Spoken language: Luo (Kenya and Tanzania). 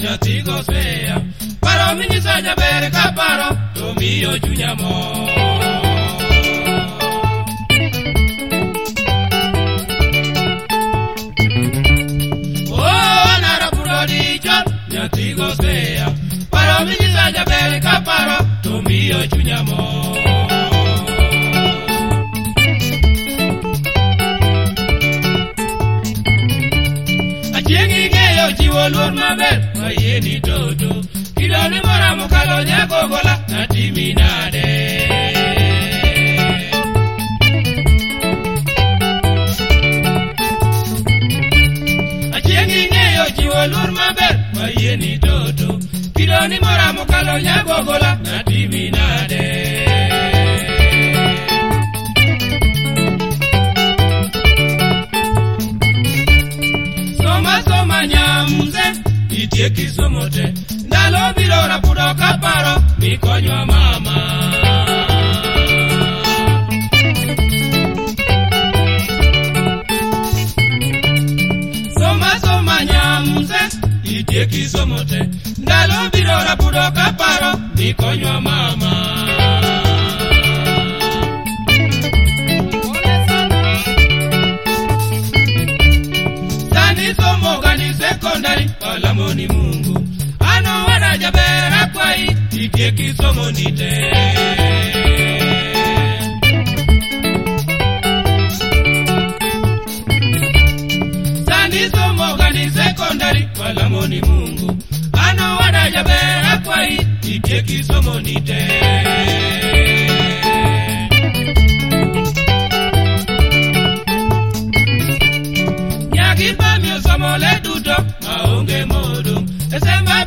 nyatigo sweya paro minyisa jaber ka paro to miyo chunya mor chiwo luor maber mayieni dodo kido ni mora mokalo nyagogola natimi nade achiengi ng'eyo chiwo luor maber mayieni dodo kido ni mora mokalo nyagogola natimi nade nyamze itie kisomote ndalo biro rapudo kaparo mikonywa mama soma soma nyamze itie kisomote ndalo biro rapudo kaparo mikonywa mama nitie kisomo nite sani ni sekondari walamoni mungu ano wadajabera kwai nitie kisomo nite nyagibamio somo le duto maonge modo esemba